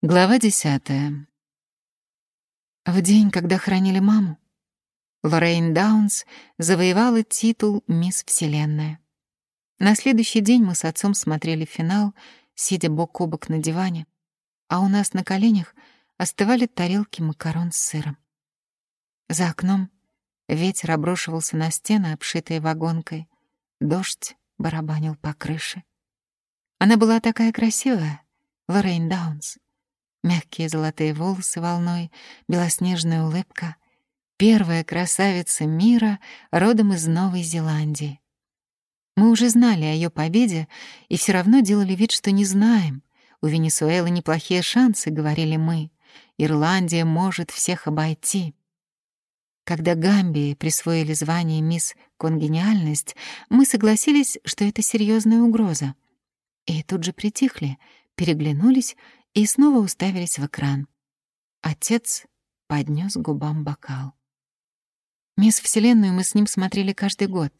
Глава десятая. В день, когда хранили маму, Лоррейн Даунс завоевала титул «Мисс Вселенная». На следующий день мы с отцом смотрели финал, сидя бок о бок на диване, а у нас на коленях остывали тарелки макарон с сыром. За окном ветер обрушивался на стены, обшитые вагонкой, дождь барабанил по крыше. Она была такая красивая, Лоррейн Даунс. Мягкие золотые волосы волной, белоснежная улыбка. Первая красавица мира родом из Новой Зеландии. Мы уже знали о ее победе и все равно делали вид, что не знаем. У Венесуэлы неплохие шансы, говорили мы. Ирландия может всех обойти. Когда Гамбии присвоили звание «Мисс Конгениальность», мы согласились, что это серьезная угроза. И тут же притихли, переглянулись и снова уставились в экран. Отец поднес губам бокал. «Мисс Вселенную» мы с ним смотрели каждый год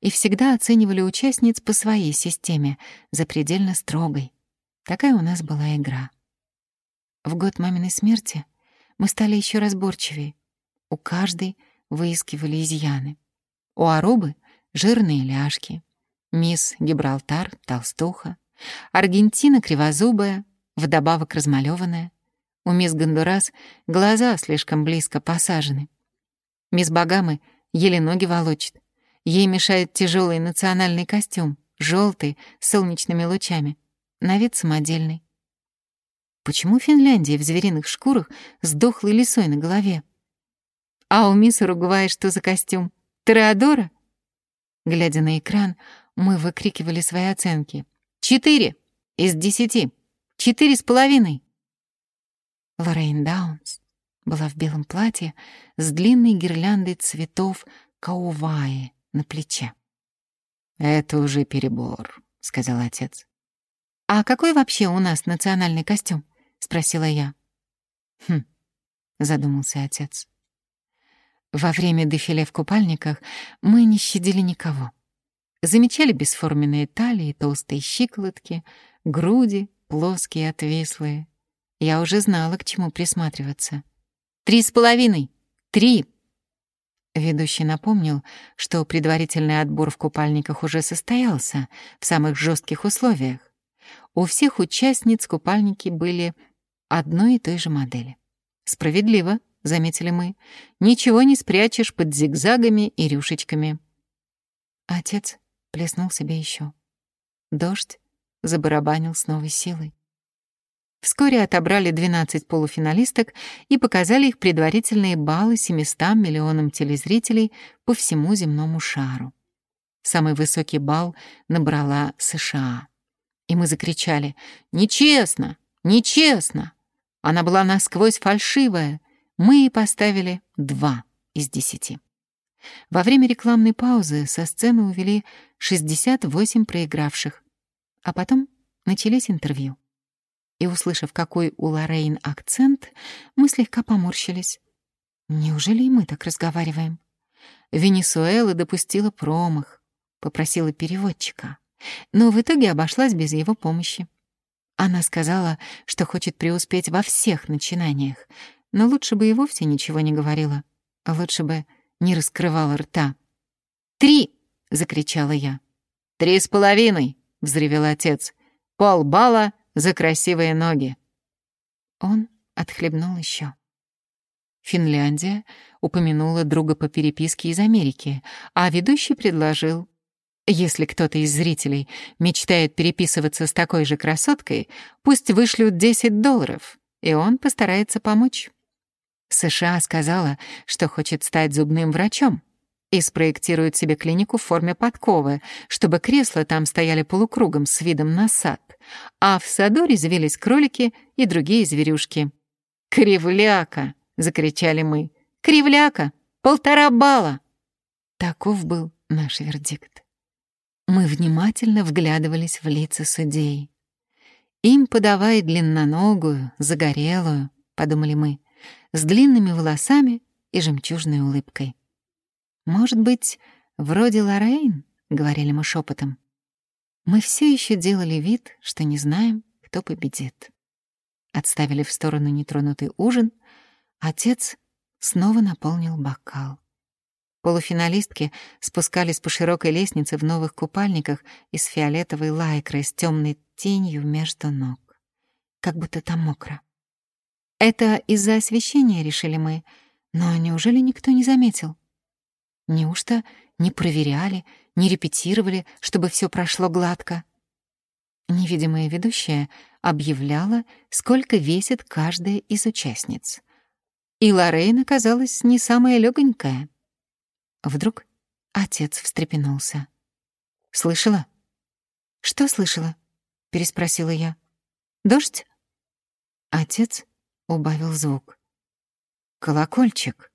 и всегда оценивали участниц по своей системе, запредельно строгой. Такая у нас была игра. В год маминой смерти мы стали еще разборчивее. У каждой выискивали изъяны. У Арубы — жирные ляжки. Мисс Гибралтар — толстуха. Аргентина — кривозубая, вдобавок размалёванная. У мисс Гондурас глаза слишком близко посажены. Мисс Багамы еле ноги волочит. Ей мешает тяжелый национальный костюм, желтый, с солнечными лучами. На вид самодельный. Почему Финляндия в звериных шкурах с дохлой лисой на голове? А у мисс Уругвая что за костюм? Тореадора? Глядя на экран, мы выкрикивали свои оценки. «Четыре из десяти!» Четыре с половиной. Лоррейн Даунс была в белом платье с длинной гирляндой цветов кауваи на плече. «Это уже перебор», — сказал отец. «А какой вообще у нас национальный костюм?» — спросила я. «Хм», — задумался отец. Во время дефиле в купальниках мы не щадили никого. Замечали бесформенные талии, толстые щиколотки, груди, плоские, отвислые. Я уже знала, к чему присматриваться. «Три с половиной! Три!» Ведущий напомнил, что предварительный отбор в купальниках уже состоялся в самых жестких условиях. У всех участниц купальники были одной и той же модели. «Справедливо», — заметили мы, — «ничего не спрячешь под зигзагами и рюшечками». Отец плеснул себе еще. Дождь забарабанил с новой силой. Вскоре отобрали 12 полуфиналисток и показали их предварительные баллы 700 миллионам телезрителей по всему земному шару. Самый высокий балл набрала США. И мы закричали «Нечестно! Нечестно!» Она была насквозь фальшивая. Мы ей поставили два из десяти. Во время рекламной паузы со сцены увели 68 проигравших, а потом начались интервью. И, услышав, какой у Лоррейн акцент, мы слегка поморщились. Неужели и мы так разговариваем? Венесуэла допустила промах, попросила переводчика, но в итоге обошлась без его помощи. Она сказала, что хочет преуспеть во всех начинаниях, но лучше бы и вовсе ничего не говорила, а лучше бы не раскрывала рта. «Три!» — закричала я. «Три с половиной!» — взревел отец. «Пол балла за красивые ноги». Он отхлебнул еще. Финляндия упомянула друга по переписке из Америки, а ведущий предложил, если кто-то из зрителей мечтает переписываться с такой же красоткой, пусть вышлют 10 долларов, и он постарается помочь. США сказала, что хочет стать зубным врачом, и спроектирует себе клинику в форме подковы, чтобы кресла там стояли полукругом с видом на сад, а в саду резвились кролики и другие зверюшки. «Кривляка!» — закричали мы. «Кривляка! Полтора балла!» Таков был наш вердикт. Мы внимательно вглядывались в лица судей. «Им подавай длинноногую, загорелую», — подумали мы, с длинными волосами и жемчужной улыбкой. «Может быть, вроде Лоррейн?» — говорили мы шепотом. Мы все еще делали вид, что не знаем, кто победит. отставили в сторону нетронутый ужин, отец снова наполнил бокал. Полуфиналистки спускались по широкой лестнице в новых купальниках из фиолетовой лайкры с темной тенью между ног. Как будто там мокро. Это из-за освещения, решили мы, но неужели никто не заметил? Неужто не проверяли, не репетировали, чтобы все прошло гладко? Невидимая ведущая объявляла, сколько весит каждая из участниц. И Лоррейн оказалась не самая легонькая. Вдруг отец встрепенулся. «Слышала?» «Что слышала?» — переспросила я. «Дождь?» Отец убавил звук. «Колокольчик».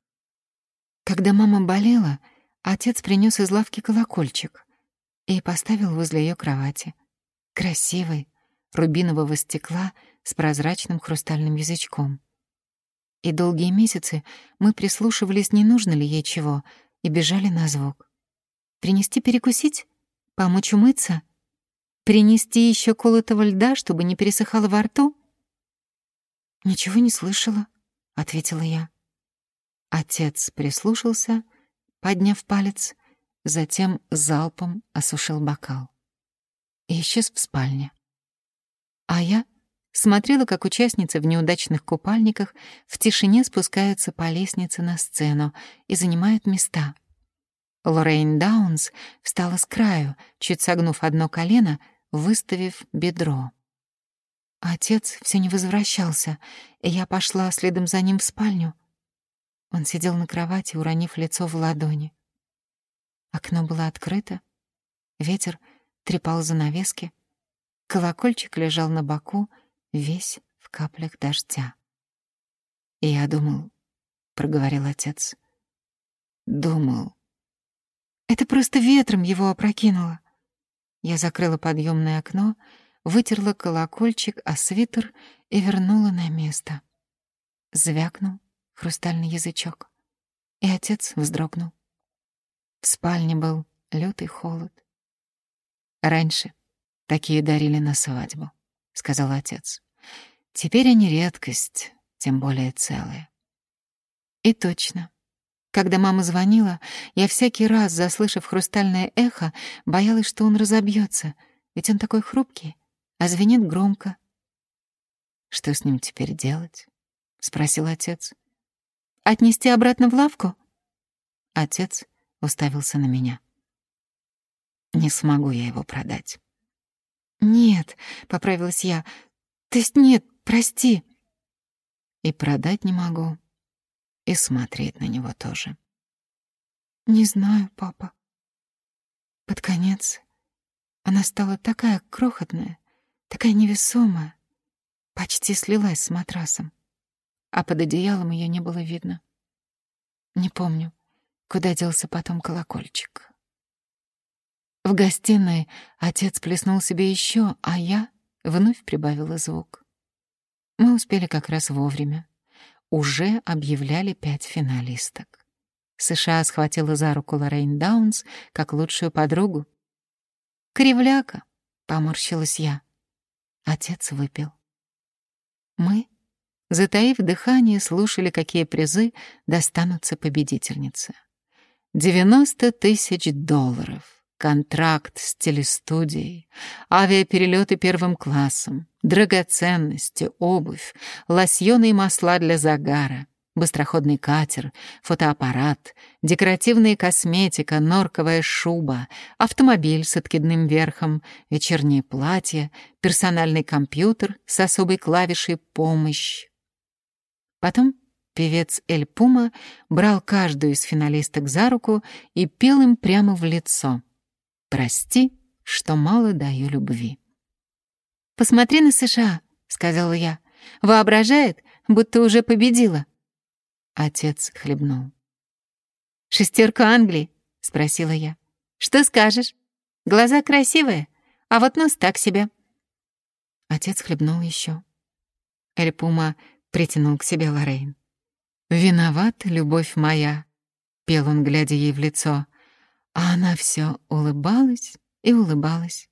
Когда мама болела, отец принес из лавки колокольчик и поставил возле ее кровати. Красивый, рубинового стекла с прозрачным хрустальным язычком. И долгие месяцы мы прислушивались, не нужно ли ей чего, и бежали на звук. Принести перекусить? Помочь умыться? Принести еще колотого льда, чтобы не пересыхало во рту? «Ничего не слышала», — ответила я. Отец прислушался, подняв палец, затем залпом осушил бокал и исчез в спальне. А я смотрела, как участницы в неудачных купальниках в тишине спускаются по лестнице на сцену и занимают места. Лоррейн Даунс встала с краю, чуть согнув одно колено, выставив бедро. Отец все не возвращался, и я пошла следом за ним в спальню. Он сидел на кровати, уронив лицо в ладони. Окно было открыто, ветер трепал занавески, колокольчик лежал на боку, весь в каплях дождя. И я думал, — проговорил отец, — думал. Это просто ветром его опрокинуло. Я закрыла подъемное окно, вытерла колокольчик о свитер и вернула на место. Звякнул хрустальный язычок, и отец вздрогнул. В спальне был лютый холод. Раньше такие дарили на свадьбу. — сказал отец. «Теперь они редкость, тем более целые». И точно. Когда мама звонила, я всякий раз, заслышав хрустальное эхо, боялась, что он разобьется, ведь он такой хрупкий, а звенит громко. «Что с ним теперь делать?» — спросил отец. «Отнести обратно в лавку?» Отец уставился на меня. «Не смогу я его продать. «Нет», — поправилась я. «То есть нет, прости». «И продать не могу, и смотреть на него тоже». «Не знаю, папа». Под конец она стала такая крохотная, такая невесомая, почти слилась с матрасом, а под одеялом ее не было видно. Не помню, куда делся потом колокольчик. В гостиной отец плеснул себе еще, а я вновь прибавила звук. Мы успели как раз вовремя. Уже объявляли пять финалисток. США схватила за руку Лоррейн Даунс как лучшую подругу. «Кривляка!» — поморщилась я. Отец выпил. Мы, затаив дыхание, слушали, какие призы достанутся победительнице. Девяносто тысяч долларов — контракт с телестудией, авиаперелеты первым классом, драгоценности, обувь, лосьоны и масла для загара, быстроходный катер, фотоаппарат, декоративная косметика, норковая шуба, автомобиль с откидным верхом, вечернее платье, персональный компьютер с особой клавишей «Помощь». Потом певец Эль Пума брал каждую из финалисток за руку и пел им прямо в лицо — Прости, что мало даю любви. «Посмотри на США», — сказала я. «Воображает, будто уже победила». Отец хлебнул. «Шестерка Англии?» — спросила я. «Что скажешь? Глаза красивые, а вот нос так себе». Отец хлебнул еще. Эльпума притянул к себе Лорейн. «Виноват, любовь моя», — пел он, глядя ей в лицо. А она все улыбалась и улыбалась.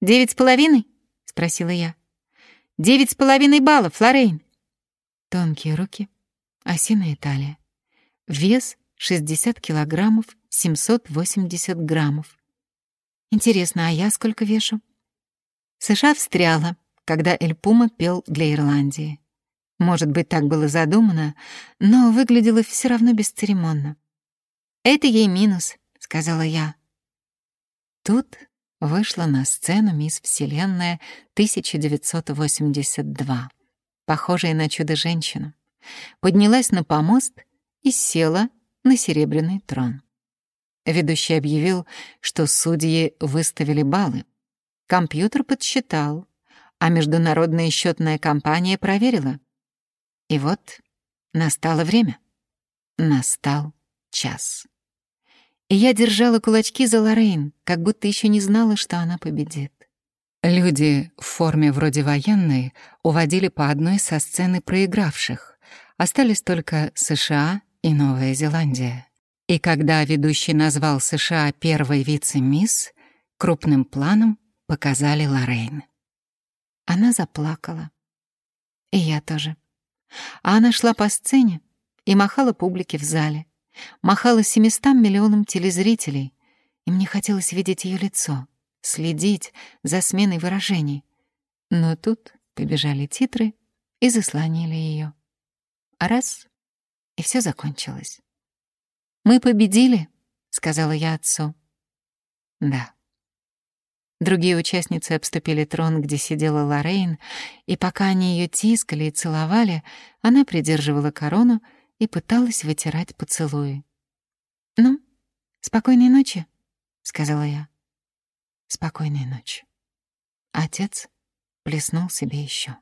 «Девять с половиной?» — спросила я. Девять с половиной баллов, Лоррейн!» Тонкие руки, осиная талия. Вес 60 килограммов, 780 граммов. Интересно, а я сколько вешу? США встряла, когда Эль Пума пел для Ирландии. Может быть, так было задумано, но выглядело все равно бесцеремонно. «Это ей минус», — сказала я. Тут вышла на сцену мисс Вселенная 1982, похожая на чудо-женщину, поднялась на помост и села на серебряный трон. Ведущий объявил, что судьи выставили баллы. Компьютер подсчитал, а международная счетная компания проверила. И вот настало время. Настал час. И я держала кулачки за Лоррейн, как будто еще не знала, что она победит. Люди в форме вроде военной уводили по одной со сцены проигравших. Остались только США и Новая Зеландия. И когда ведущий назвал США первой вице-мисс, крупным планом показали Лоррейн. Она заплакала. И я тоже. А она шла по сцене и махала публике в зале. Махала семистам миллионам телезрителей, и мне хотелось видеть ее лицо, следить за сменой выражений. Но тут побежали титры и заслонили ее. Раз — и все закончилось. «Мы победили», — сказала я отцу. «Да». Другие участницы обступили трон, где сидела Лоррейн, и пока они ее тискали и целовали, она придерживала корону и пыталась вытирать поцелуи. «Ну, спокойной ночи», — сказала я. «Спокойной ночи». Отец плеснул себе еще.